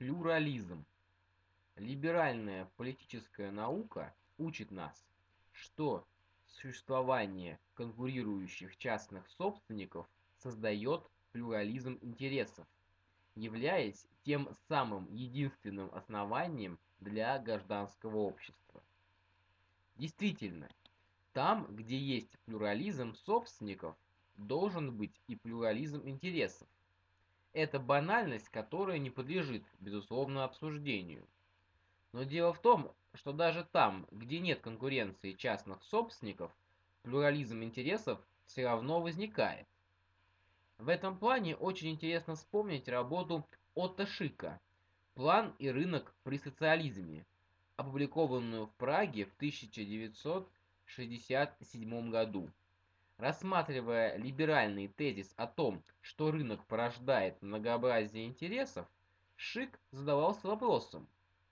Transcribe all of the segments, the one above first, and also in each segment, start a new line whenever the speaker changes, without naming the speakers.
Плюрализм. Либеральная политическая наука учит нас, что существование конкурирующих частных собственников создает плюрализм интересов, являясь тем самым единственным основанием для гражданского общества. Действительно, там, где есть плюрализм собственников, должен быть и плюрализм интересов. Это банальность, которая не подлежит, безусловно, обсуждению. Но дело в том, что даже там, где нет конкуренции частных собственников, плюрализм интересов все равно возникает. В этом плане очень интересно вспомнить работу Отто Шика «План и рынок при социализме», опубликованную в Праге в 1967 году. Рассматривая либеральный тезис о том, что рынок порождает многообразие интересов, Шик задавался вопросом,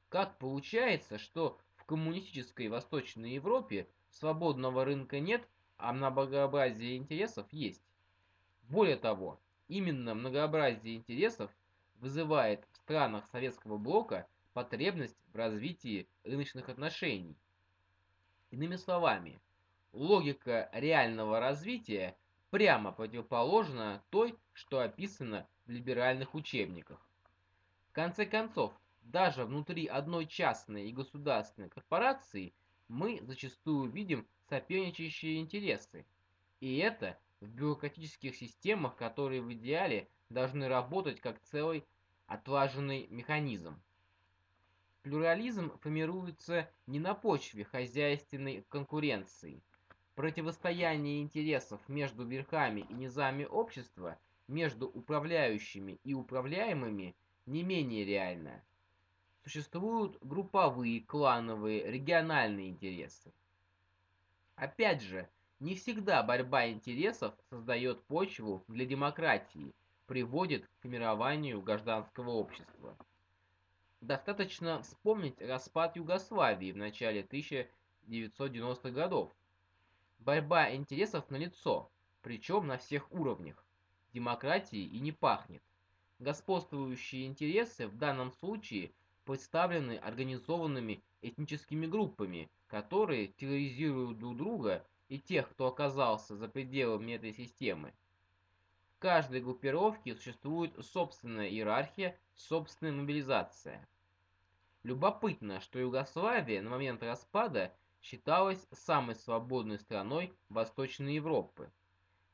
как получается, что в коммунистической Восточной Европе свободного рынка нет, а многообразие интересов есть? Более того, именно многообразие интересов вызывает в странах Советского Блока потребность в развитии рыночных отношений. Иными словами, логика реального развития прямо противоположна той, что описано в либеральных учебниках. В конце концов, даже внутри одной частной и государственной корпорации мы зачастую видим соперничающие интересы. И это в бюрократических системах, которые в идеале должны работать как целый отлаженный механизм. Плюрализм формируется не на почве хозяйственной конкуренции. Противостояние интересов между верхами и низами общества, между управляющими и управляемыми не менее реальное существуют групповые, клановые, региональные интересы. Опять же, не всегда борьба интересов создает почву для демократии, приводит к формированию гражданского общества. Достаточно вспомнить распад Югославии в начале 1990-х годов. Борьба интересов налицо, причем на всех уровнях. Демократии и не пахнет. Господствующие интересы в данном случае представлены организованными этническими группами, которые терроризируют друг друга и тех, кто оказался за пределами этой системы. В каждой группировке существует собственная иерархия, собственная мобилизация. Любопытно, что Югославия на момент распада считалась самой свободной страной Восточной Европы.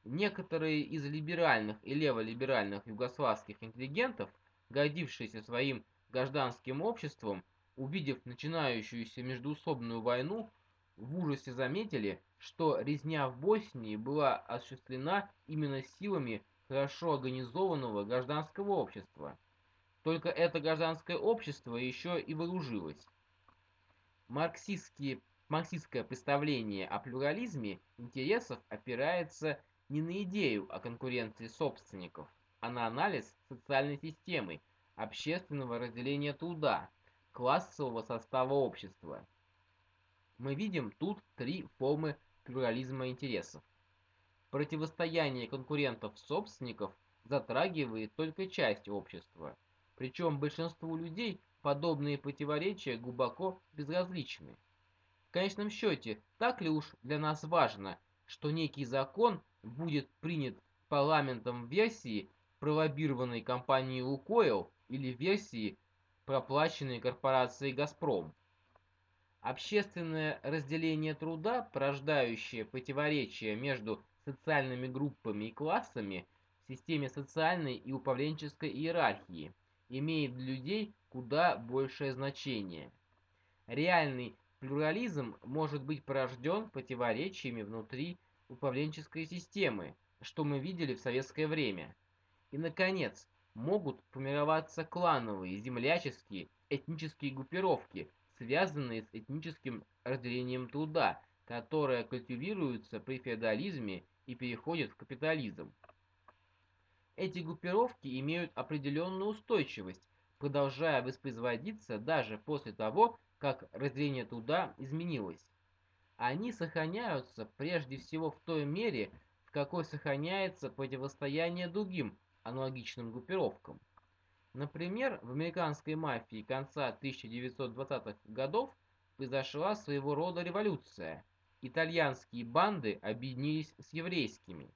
Некоторые из либеральных и леволиберальных югославских интеллигентов, гордившиеся своим гражданским обществом, увидев начинающуюся междуусобную войну, в ужасе заметили, что резня в Боснии была осуществлена именно силами хорошо организованного гражданского общества. Только это гражданское общество еще и вооружилось. Марксистские, марксистское представление о плюрализме интересов опирается не на идею о конкуренции собственников, а на анализ социальной системы, общественного разделения труда, классового состава общества. Мы видим тут три формы плюрализма интересов. Противостояние конкурентов-собственников затрагивает только часть общества, причем большинству людей подобные противоречия глубоко безразличны. Конечном счете, так ли уж для нас важно, что некий закон будет принят парламентом в версии, пролоббированной компанией «Лукойл», или версии, проплаченной корпорацией «Газпром». Общественное разделение труда, порождающее противоречия между социальными группами и классами в системе социальной и управленческой иерархии, имеет для людей куда большее значение. Реальный плюрализм может быть порожден противоречиями внутри управленческой системы, что мы видели в советское время. И, наконец, могут формироваться клановые, земляческие, этнические группировки, связанные с этническим разделением труда, которое культивируется при феодализме и переходит в капитализм. Эти группировки имеют определенную устойчивость, продолжая воспроизводиться даже после того, как разделение труда изменилось. Они сохраняются прежде всего в той мере, в какой сохраняется противостояние другим аналогичным группировкам. Например, в американской мафии конца 1920-х годов произошла своего рода революция. Итальянские банды объединились с еврейскими.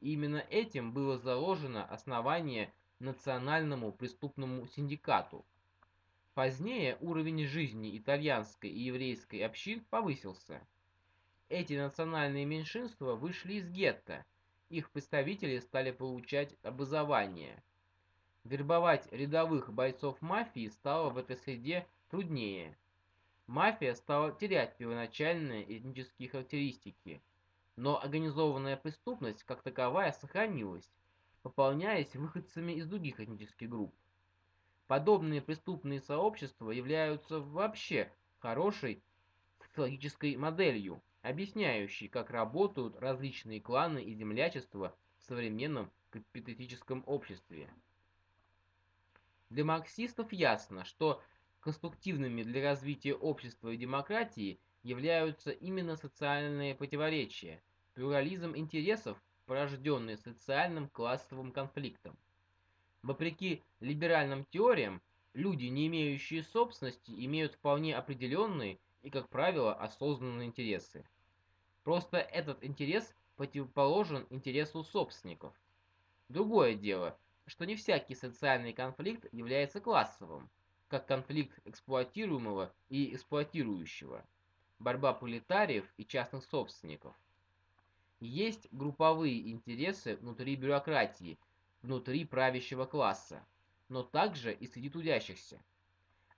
И именно этим было заложено основание национальному преступному синдикату. Позднее уровень жизни итальянской и еврейской общин повысился. Эти национальные меньшинства вышли из гетто, их представители стали получать образование. Вербовать рядовых бойцов мафии стало в этой среде труднее. Мафия стала терять первоначальные этнические характеристики, но организованная преступность как таковая сохранилась, пополняясь выходцами из других этнических групп. Подобные преступные сообщества являются вообще хорошей социологической моделью, объясняющей, как работают различные кланы и землячества в современном капиталистическом обществе. Для марксистов ясно, что конструктивными для развития общества и демократии являются именно социальные противоречия, плюрализм интересов, порожденный социальным классовым конфликтом. Вопреки либеральным теориям, люди, не имеющие собственности, имеют вполне определенные и, как правило, осознанные интересы. Просто этот интерес противоположен интересу собственников. Другое дело, что не всякий социальный конфликт является классовым, как конфликт эксплуатируемого и эксплуатирующего, борьба пролетариев и частных собственников. Есть групповые интересы внутри бюрократии, внутри правящего класса, но также и среди трудящихся.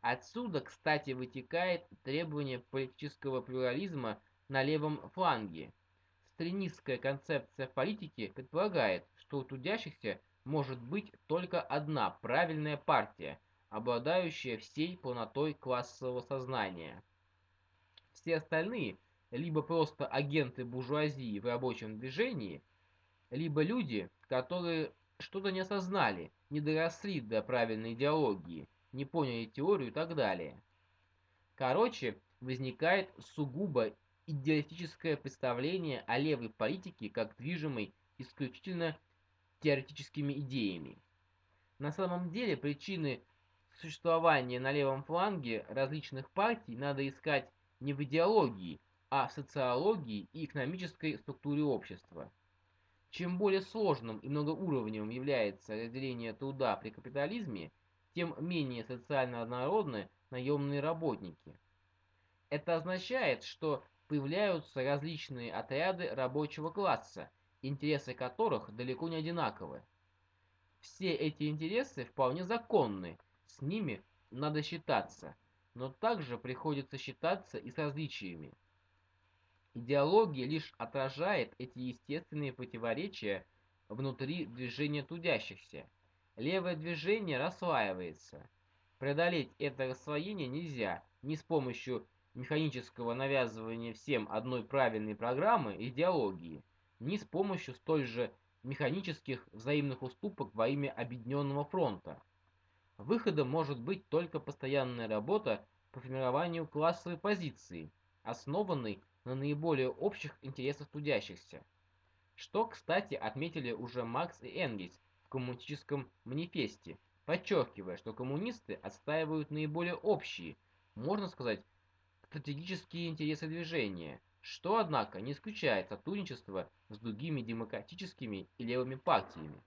Отсюда, кстати, вытекает требование политического плюрализма на левом фланге. Сталинистская концепция политики предполагает, что у трудящихся может быть только одна правильная партия, обладающая всей полнотой классового сознания. Все остальные либо просто агенты буржуазии в рабочем движении, либо люди, которые что-то не осознали, не доросли до правильной идеологии, не поняли теорию и так далее. Короче, возникает сугубо идеалистическое представление о левой политике как движимой исключительно теоретическими идеями. На самом деле причины существования на левом фланге различных партий надо искать не в идеологии, в социологии и экономической структуре общества. Чем более сложным и многоуровневым является разделение труда при капитализме, тем менее социально однородны наемные работники. Это означает, что появляются различные отряды рабочего класса, интересы которых далеко не одинаковы. Все эти интересы вполне законны, с ними надо считаться, но также приходится считаться и с различиями. Идеология лишь отражает эти естественные противоречия внутри движения трудящихся. Левое движение расслаивается. Преодолеть это расслоение нельзя ни с помощью механического навязывания всем одной правильной программы идеологии, ни с помощью столь же механических взаимных уступок во имя Объединенного фронта. Выходом может быть только постоянная работа по формированию классовой позиции, основанной на наиболее общих интересах трудящихся. Что, кстати, отметили уже Маркс и Энгельс в коммунистическом манифесте, подчеркивая, что коммунисты отстаивают наиболее общие, можно сказать, стратегические интересы движения, что, однако, не исключает сотрудничество с другими демократическими и левыми партиями.